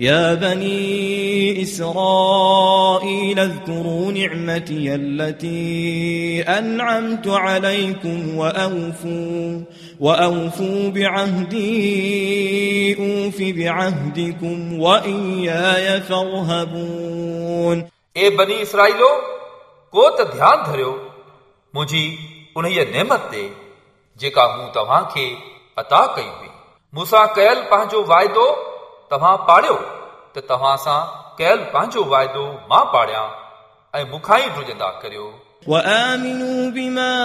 يا بني إسرائيل اذكروا نعمتي التي أنعمت عليكم وأوفوا, وأوفوا بعهدي أوف بعهدكم وإياي فارهبون. اي بني اسرائيل کو ته ڌيان ڌريو منهنجي انهي نعمت تي جيڪا هون توهان کي عطا ڪئي هئي तव्हां पाढ़ियो त तव्हां सां कयल पंहिंजो वाइदो मां पाढ़ियां ऐं मूंखां ई ड्रुजंदा करियो وآمنوا بما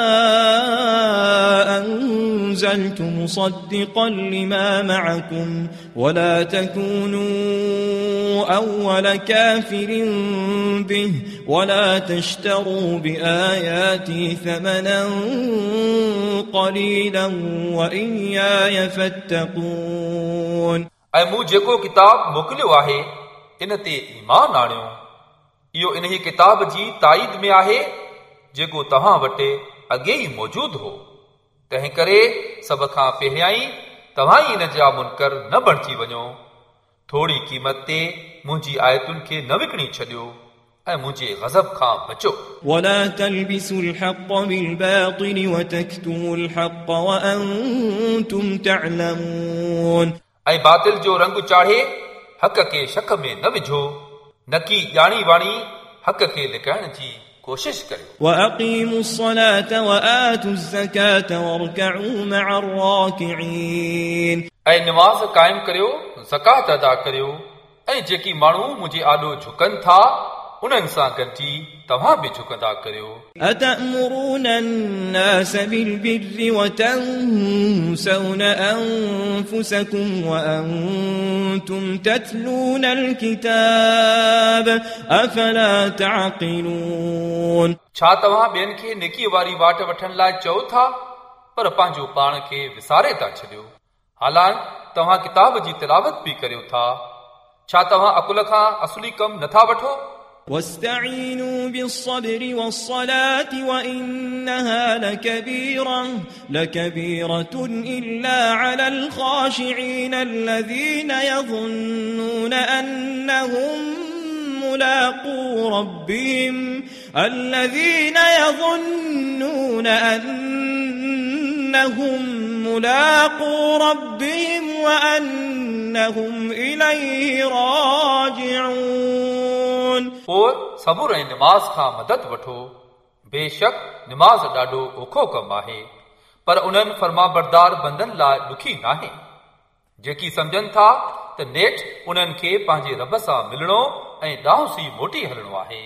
أنزلت مصدقا لما معكم ولا تكونوا أول كافر به ولا تشتروا بآياتي ثمنا قليلا وإياي فاتقون ऐं मूं जेको किताब मोकिलियो आहे इन ते ईमान आणियो इहो इन किताब जी ताईद में आहे जेको तव्हां वटि अॻे ई मौजूदु हो तंहिं करे सभ खां पहिरियां ई तव्हां ई इन जा मुनकर न बणिजी वञो थोरी क़ीमत ते मुंहिंजी आयतुनि खे न विकिणी छॾियो ऐं मुंहिंजे गज़ब खां बचो ولا تلبسوا الحق بالباطل وتكتموا الحق وأنتم تعلمون ऐं बातिल जो रंग चाढ़े हक़ खे शक में न विझो न की ॼाणी वाणी हक़ खे लिकाइण जी कोशिश करियो وأقيموا الصلاة وآتوا الزكاة واركعوا مع الراكعين ऐं निमाज़ क़ाइमु करियो ज़कात अदा करियो ऐं जेकी माण्हू मुंहिंजे आॾो झुकनि था उन्हनि सां गॾिजी तव्हां बि झुकंदा करियो أتأمرون الناس بالبر وتنسون أنفسكم وأنتم تتلون الكتاب أفلا تعقلون छा तव्हां ॿियनि खे नेकीअ वारी वाट वठण लाइ चओ था पर पंहिंजो पाण खे विसारे था छॾियो हालांकि तव्हां किताब जी तिलावत बि करियो था छा तव्हां अकुल खां असुली कमु नथा वठो واستعينوا بالصبر والصلاة وإنها لكبيرة لكبيرة إلا على الخاشعين الذين يظنون أنهم ملاقو ربهم الذين يظنون أنهم ملاقو ربهم وأنهم إليه راجعون. صبر ۽ نماز کان مدد وٺو. بيشڪ نماز ڏاڍو اوکو ڪم آهي پر انهن فرمابردار بندن لاءِ ڏکي ناهي. جيڪي سمجهن ٿا ته نيٺ انهن کي پنهنجي رب سان ملڻو ۽ ڏانهن سي موٽي هلڻو آهي